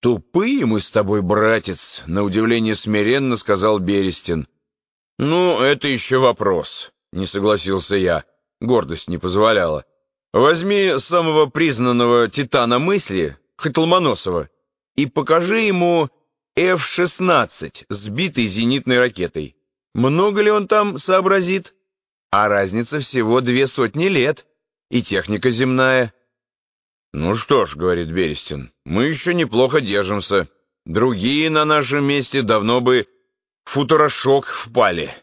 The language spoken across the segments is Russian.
«Тупые мы с тобой, братец», — на удивление смиренно сказал Берестин. «Ну, это еще вопрос», — не согласился я. Гордость не позволяла. «Возьми самого признанного титана мысли, хоть Ломоносова, и покажи ему F-16, сбитый зенитной ракетой. Много ли он там сообразит? А разница всего две сотни лет, и техника земная». «Ну что ж», — говорит Берестин, — «мы еще неплохо держимся. Другие на нашем месте давно бы футурошок впали».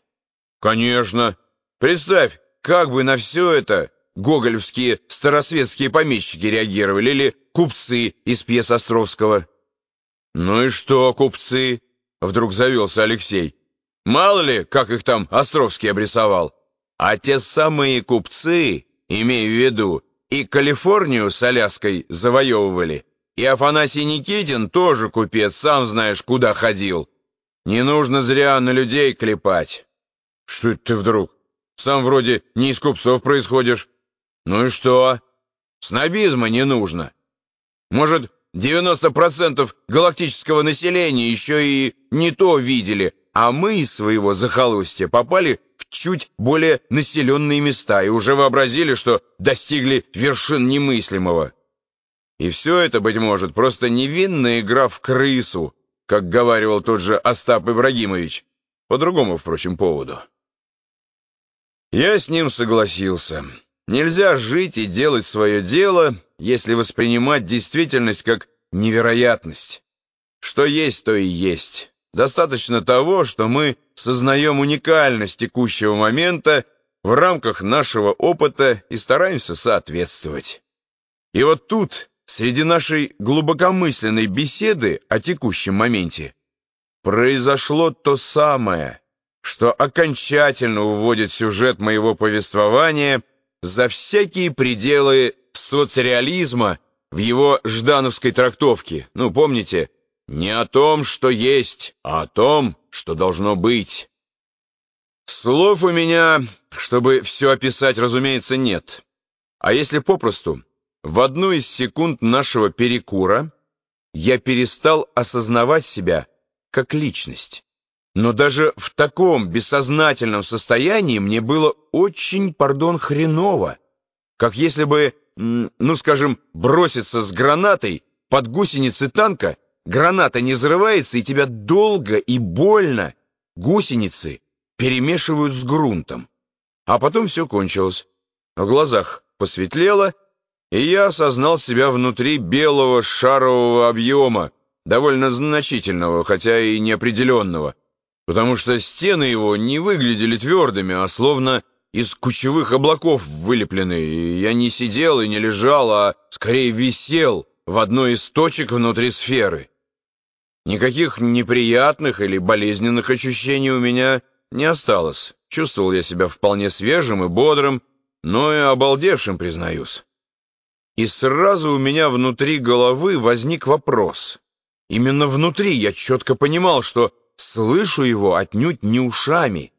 «Конечно. Представь, как бы на все это гоголевские старосветские помещики реагировали или купцы из пьес Островского». «Ну и что, купцы?» — вдруг завелся Алексей. «Мало ли, как их там Островский обрисовал. А те самые купцы, имею в виду, и Калифорнию с Аляской завоевывали. И Афанасий Никитин тоже купец, сам знаешь, куда ходил. Не нужно зря на людей клепать. Что это ты вдруг? Сам вроде не из купцов происходишь. Ну и что? Снобизма не нужно. Может, 90% галактического населения еще и не то видели, а мы из своего захолустья попали чуть более населенные места и уже вообразили, что достигли вершин немыслимого. И все это, быть может, просто невинная игра в крысу, как говаривал тот же Остап Ибрагимович, по другому, впрочем, поводу. Я с ним согласился. Нельзя жить и делать свое дело, если воспринимать действительность как невероятность. Что есть, то и есть. Достаточно того, что мы сознаем уникальность текущего момента в рамках нашего опыта и стараемся соответствовать. И вот тут, среди нашей глубокомысленной беседы о текущем моменте, произошло то самое, что окончательно уводит сюжет моего повествования за всякие пределы соцреализма в его ждановской трактовке. Ну, помните, не о том, что есть, а о том, что должно быть. Слов у меня, чтобы все описать, разумеется, нет. А если попросту, в одну из секунд нашего перекура я перестал осознавать себя как личность. Но даже в таком бессознательном состоянии мне было очень, пардон, хреново. Как если бы, ну скажем, броситься с гранатой под гусеницы танка Граната не взрывается, и тебя долго и больно гусеницы перемешивают с грунтом. А потом все кончилось. В глазах посветлело, и я осознал себя внутри белого шарового объема, довольно значительного, хотя и неопределенного, потому что стены его не выглядели твердыми, а словно из кучевых облаков вылеплены, и я не сидел и не лежал, а скорее висел в одной из точек внутри сферы. Никаких неприятных или болезненных ощущений у меня не осталось. Чувствовал я себя вполне свежим и бодрым, но и обалдевшим, признаюсь. И сразу у меня внутри головы возник вопрос. Именно внутри я четко понимал, что слышу его отнюдь не ушами.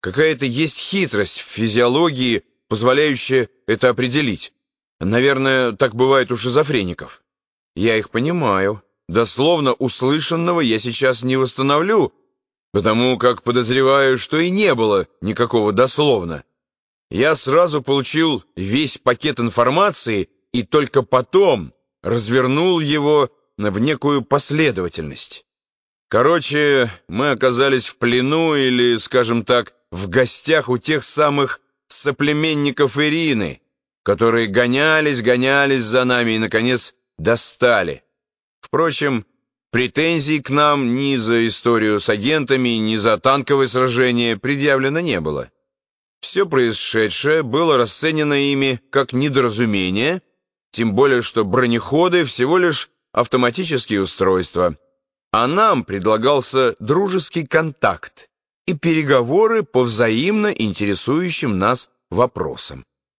Какая-то есть хитрость в физиологии, позволяющая это определить. Наверное, так бывает у шизофреников. Я их понимаю. Дословно услышанного я сейчас не восстановлю, потому как подозреваю, что и не было никакого дословно. Я сразу получил весь пакет информации и только потом развернул его в некую последовательность. Короче, мы оказались в плену или, скажем так, в гостях у тех самых соплеменников Ирины, которые гонялись, гонялись за нами и, наконец, достали. Впрочем, претензий к нам ни за историю с агентами, ни за танковое сражение предъявлено не было. Все происшедшее было расценено ими как недоразумение, тем более что бронеходы всего лишь автоматические устройства, а нам предлагался дружеский контакт и переговоры по взаимно интересующим нас вопросам.